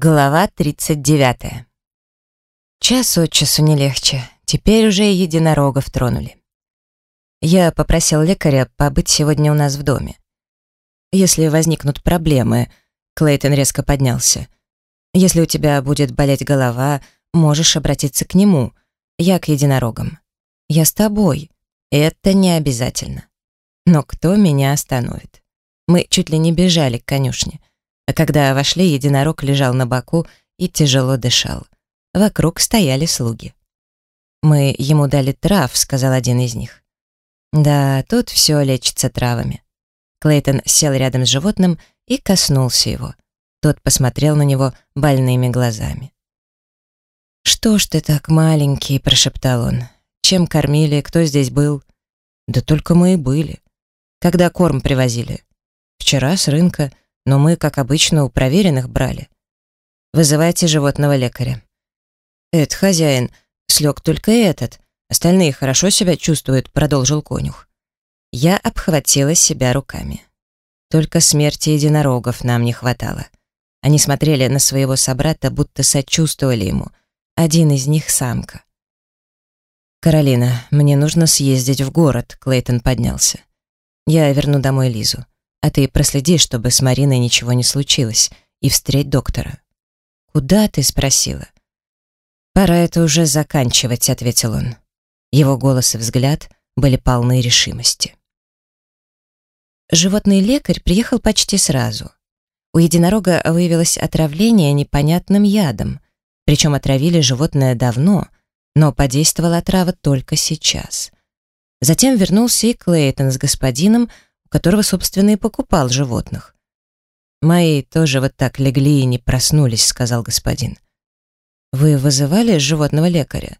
Глава 39. Час от часу не легче. Теперь уже единорогов тронули. Я попросил лекаря побыть сегодня у нас в доме. Если возникнут проблемы, Клейтон резко поднялся. Если у тебя будет болеть голова, можешь обратиться к нему. Я к единорогам. Я с тобой. Это не обязательно. Но кто меня остановит? Мы чуть ли не бежали к конюшне. А когда вошли, единорог лежал на боку и тяжело дышал. Вокруг стояли слуги. «Мы ему дали трав», — сказал один из них. «Да, тут все лечится травами». Клейтон сел рядом с животным и коснулся его. Тот посмотрел на него больными глазами. «Что ж ты так маленький?» — прошептал он. «Чем кормили? Кто здесь был?» «Да только мы и были. Когда корм привозили?» «Вчера с рынка но мы, как обычно, у проверенных брали. Вызывайте животного лекаря. «Это хозяин. Слег только этот. Остальные хорошо себя чувствуют», — продолжил конюх. Я обхватила себя руками. Только смерти единорогов нам не хватало. Они смотрели на своего собрата, будто сочувствовали ему. Один из них — самка. «Каролина, мне нужно съездить в город», — Клейтон поднялся. «Я верну домой Лизу. А ты проследи, чтобы с Мариной ничего не случилось, и встреть доктора». «Куда ты?» — спросила. «Пора это уже заканчивать», — ответил он. Его голос и взгляд были полны решимости. Животный лекарь приехал почти сразу. У единорога выявилось отравление непонятным ядом, причем отравили животное давно, но подействовала отрава только сейчас. Затем вернулся и Клейтон с господином, которого, собственно, и покупал животных. «Мои тоже вот так легли и не проснулись», — сказал господин. «Вы вызывали животного лекаря?»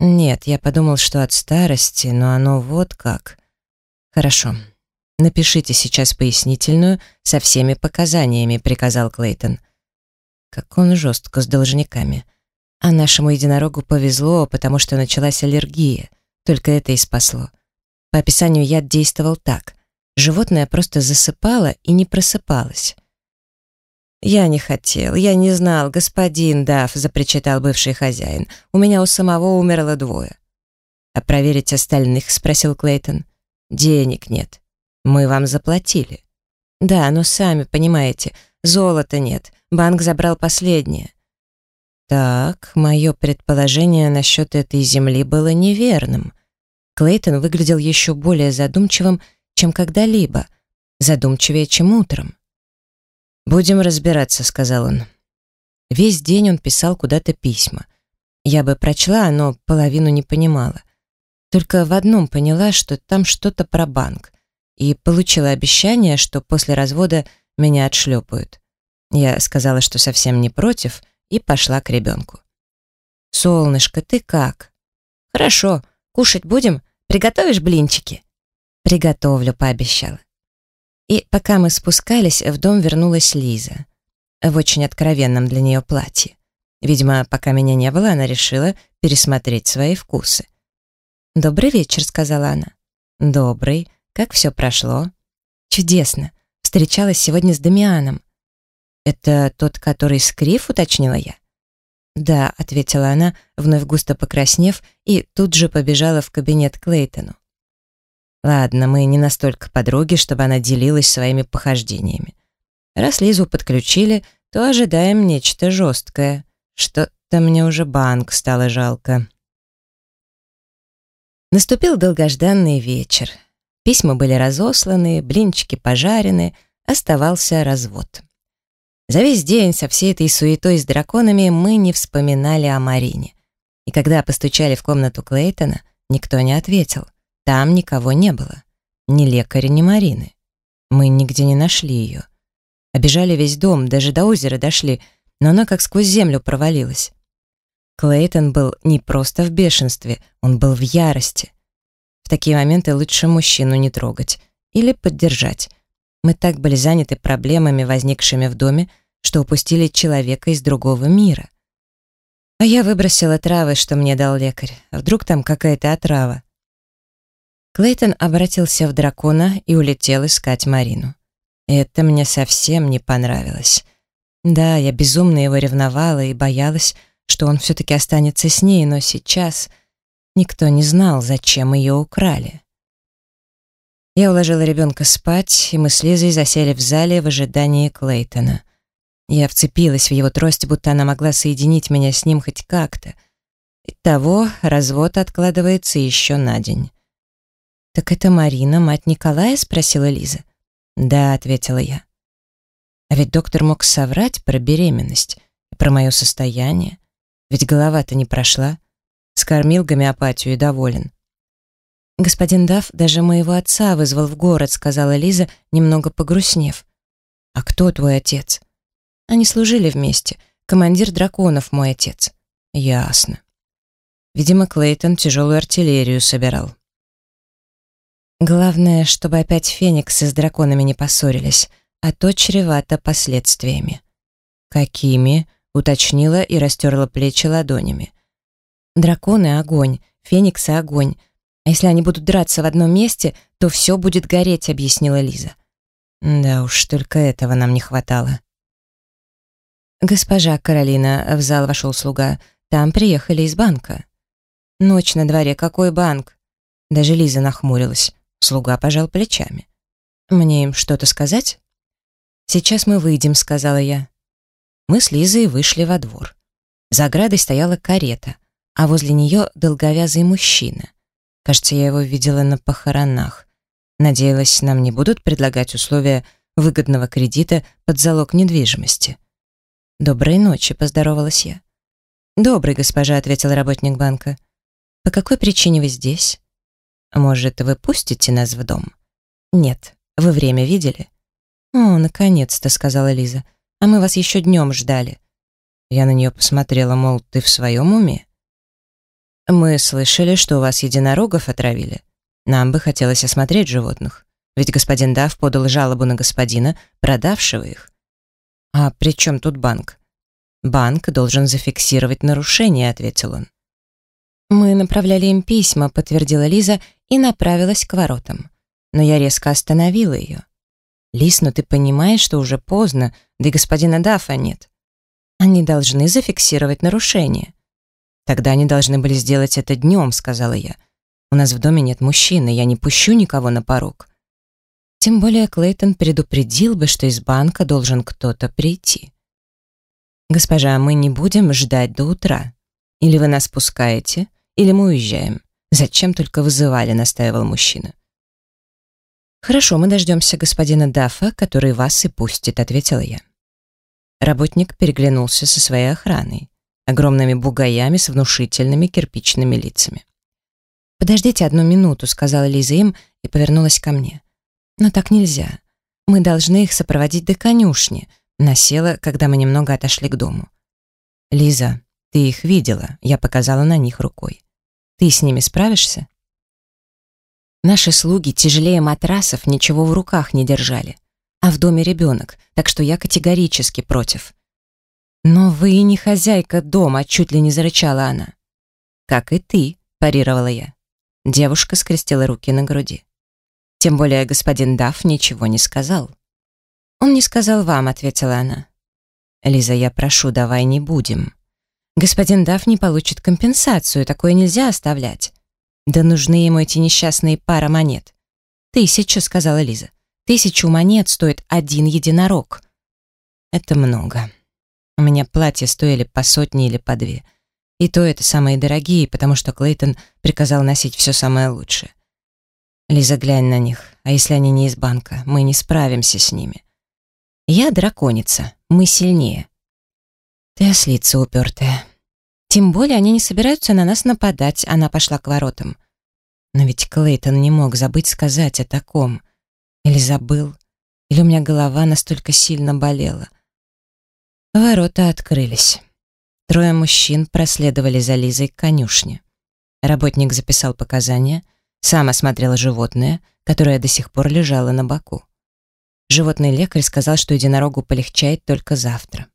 «Нет, я подумал, что от старости, но оно вот как». «Хорошо. Напишите сейчас пояснительную со всеми показаниями», — приказал Клейтон. Как он жестко с должниками. А нашему единорогу повезло, потому что началась аллергия. Только это и спасло. По описанию яд действовал так. Животное просто засыпало и не просыпалось. «Я не хотел, я не знал, господин Дафф», — запричитал бывший хозяин. «У меня у самого умерло двое». «А проверить остальных?» — спросил Клейтон. «Денег нет. Мы вам заплатили». «Да, но сами понимаете, золота нет. Банк забрал последнее». «Так, мое предположение насчет этой земли было неверным». Клейтон выглядел еще более задумчивым, чем когда-либо, задумчивее, чем утром. «Будем разбираться», — сказал он. Весь день он писал куда-то письма. Я бы прочла, но половину не понимала. Только в одном поняла, что там что-то про банк, и получила обещание, что после развода меня отшлепают. Я сказала, что совсем не против, и пошла к ребенку. «Солнышко, ты как?» «Хорошо. Кушать будем? Приготовишь блинчики?» «Приготовлю», — пообещала. И пока мы спускались, в дом вернулась Лиза. В очень откровенном для нее платье. Видимо, пока меня не было, она решила пересмотреть свои вкусы. «Добрый вечер», — сказала она. «Добрый. Как все прошло?» «Чудесно. Встречалась сегодня с Дамианом». «Это тот, который скрив?» — уточнила я. «Да», — ответила она, вновь густо покраснев, и тут же побежала в кабинет Клейтону. Ладно, мы не настолько подруги, чтобы она делилась своими похождениями. Раз Лизу подключили, то ожидаем нечто жесткое. Что-то мне уже банк стало жалко. Наступил долгожданный вечер. Письма были разосланы, блинчики пожарены, оставался развод. За весь день со всей этой суетой с драконами мы не вспоминали о Марине. И когда постучали в комнату Клейтона, никто не ответил — там никого не было. Ни лекаря, ни Марины. Мы нигде не нашли ее. Обежали весь дом, даже до озера дошли, но она как сквозь землю провалилась. Клейтон был не просто в бешенстве, он был в ярости. В такие моменты лучше мужчину не трогать или поддержать. Мы так были заняты проблемами, возникшими в доме, что упустили человека из другого мира. А я выбросила травы, что мне дал лекарь. Вдруг там какая-то отрава. Клейтон обратился в дракона и улетел искать Марину. Это мне совсем не понравилось. Да, я безумно его ревновала и боялась, что он все-таки останется с ней, но сейчас никто не знал, зачем ее украли. Я уложила ребенка спать, и мы с Лизой засели в зале в ожидании Клейтона. Я вцепилась в его трость, будто она могла соединить меня с ним хоть как-то. Итого, развод откладывается еще на день. «Так это Марина, мать Николая?» — спросила Лиза. «Да», — ответила я. А ведь доктор мог соврать про беременность и про мое состояние. Ведь голова-то не прошла. Скормил гомеопатию и доволен. «Господин Дафф даже моего отца вызвал в город», — сказала Лиза, немного погрустнев. «А кто твой отец?» «Они служили вместе. Командир драконов мой отец». «Ясно». Видимо, Клейтон тяжелую артиллерию собирал. Главное, чтобы опять Фениксы с драконами не поссорились, а то чревато последствиями. «Какими?» — уточнила и растерла плечи ладонями. «Драконы — огонь, фениксы — огонь. А если они будут драться в одном месте, то все будет гореть», — объяснила Лиза. «Да уж, только этого нам не хватало». «Госпожа Каролина», — в зал вошел слуга, — «там приехали из банка». «Ночь на дворе, какой банк?» Даже Лиза нахмурилась. Слуга пожал плечами. «Мне им что-то сказать?» «Сейчас мы выйдем», — сказала я. Мы с Лизой вышли во двор. За оградой стояла карета, а возле нее долговязый мужчина. Кажется, я его видела на похоронах. Надеялась, нам не будут предлагать условия выгодного кредита под залог недвижимости. «Доброй ночи», — поздоровалась я. «Добрый, госпожа», — ответил работник банка. «По какой причине вы здесь?» «Может, вы пустите нас в дом?» «Нет. Вы время видели?» «О, наконец-то», — сказала Лиза. «А мы вас еще днем ждали». Я на нее посмотрела, мол, ты в своем уме? «Мы слышали, что у вас единорогов отравили. Нам бы хотелось осмотреть животных. Ведь господин Дав подал жалобу на господина, продавшего их». «А при чем тут банк?» «Банк должен зафиксировать нарушение», — ответил он. «Мы направляли им письма», — подтвердила Лиза и направилась к воротам. Но я резко остановила ее. «Лис, ну ты понимаешь, что уже поздно, да и господина Дафа нет. Они должны зафиксировать нарушение». «Тогда они должны были сделать это днем», — сказала я. «У нас в доме нет мужчины, я не пущу никого на порог». Тем более Клейтон предупредил бы, что из банка должен кто-то прийти. «Госпожа, мы не будем ждать до утра. Или вы нас пускаете, или мы уезжаем. Зачем только вызывали?» — настаивал мужчина. «Хорошо, мы дождемся господина Дафа, который вас и пустит», — ответила я. Работник переглянулся со своей охраной, огромными бугаями с внушительными кирпичными лицами. «Подождите одну минуту», — сказала Лиза им и повернулась ко мне. «Но так нельзя. Мы должны их сопроводить до конюшни», — насела, когда мы немного отошли к дому. «Лиза, ты их видела?» — я показала на них рукой. «Ты с ними справишься?» Наши слуги тяжелее матрасов ничего в руках не держали. А в доме ребенок, так что я категорически против. «Но вы не хозяйка дома», — чуть ли не зарычала она. «Как и ты», — парировала я. Девушка скрестила руки на груди. Тем более господин Дафф ничего не сказал. «Он не сказал вам», — ответила она. «Лиза, я прошу, давай не будем. Господин Дафф не получит компенсацию, такое нельзя оставлять. «Да нужны ему эти несчастные пара монет». «Тысячу», — сказала Лиза. «Тысячу монет стоит один единорог». «Это много. У меня платья стоили по сотне или по две. И то это самые дорогие, потому что Клейтон приказал носить все самое лучшее. Лиза, глянь на них. А если они не из банка? Мы не справимся с ними. Я драконица. Мы сильнее. Ты ослица упертая. Тем более они не собираются на нас нападать, она пошла к воротам. Но ведь Клейтон не мог забыть сказать о таком. Или забыл, или у меня голова настолько сильно болела. Ворота открылись. Трое мужчин проследовали за Лизой к конюшне. Работник записал показания, сам осмотрел животное, которое до сих пор лежало на боку. Животный лекарь сказал, что единорогу полегчает только завтра.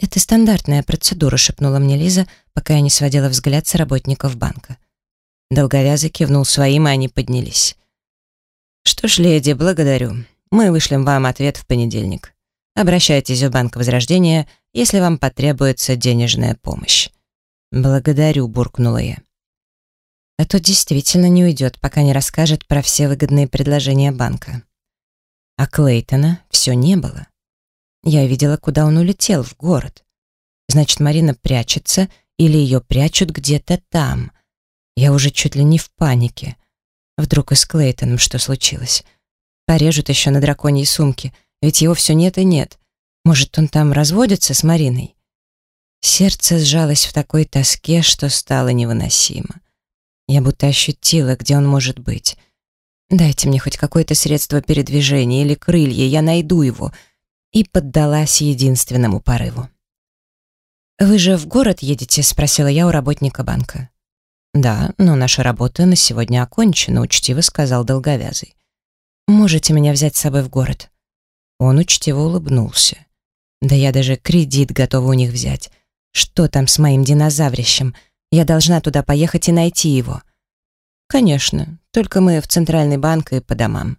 «Это стандартная процедура», — шепнула мне Лиза, пока я не сводила взгляд с работников банка. Долговязый кивнул своим, и они поднялись. «Что ж, леди, благодарю. Мы вышлем вам ответ в понедельник. Обращайтесь в Банк Возрождения, если вам потребуется денежная помощь». «Благодарю», — буркнула я. А тот действительно не уйдет, пока не расскажет про все выгодные предложения банка. А Клейтона все не было. Я видела, куда он улетел, в город. Значит, Марина прячется или ее прячут где-то там. Я уже чуть ли не в панике. Вдруг и с Клейтоном что случилось? Порежут еще на драконьей сумке, ведь его все нет и нет. Может, он там разводится с Мариной? Сердце сжалось в такой тоске, что стало невыносимо. Я будто ощутила, где он может быть. Дайте мне хоть какое-то средство передвижения или крылья, я найду его. И поддалась единственному порыву. «Вы же в город едете?» — спросила я у работника банка. «Да, но наша работа на сегодня окончена», — учтиво сказал долговязый. «Можете меня взять с собой в город?» Он учтиво улыбнулся. «Да я даже кредит готова у них взять. Что там с моим динозаврищем? Я должна туда поехать и найти его». «Конечно, только мы в Центральный банк и по домам».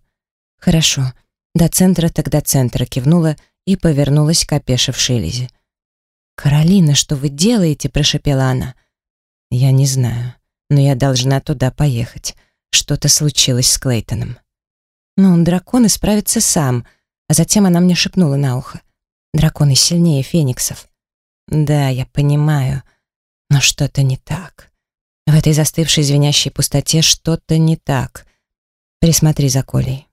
«Хорошо. До центра тогда центра», — кивнула и повернулась к опешившей Лизе. «Каролина, что вы делаете?» — прошепела она. «Я не знаю но я должна туда поехать. Что-то случилось с Клейтоном. Но он дракон и справится сам, а затем она мне шепнула на ухо. Драконы сильнее фениксов. Да, я понимаю, но что-то не так. В этой застывшей звенящей пустоте что-то не так. Присмотри за Колей.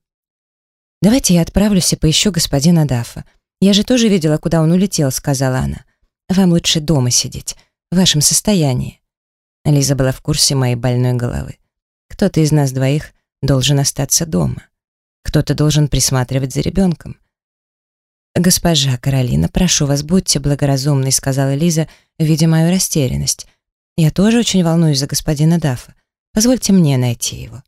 «Давайте я отправлюсь и поищу господина Дафа. Я же тоже видела, куда он улетел», — сказала она. «Вам лучше дома сидеть, в вашем состоянии». Лиза была в курсе моей больной головы. Кто-то из нас двоих должен остаться дома. Кто-то должен присматривать за ребенком. «Госпожа Каролина, прошу вас, будьте благоразумной», сказала Лиза, видя мою растерянность. «Я тоже очень волнуюсь за господина Дафа. Позвольте мне найти его».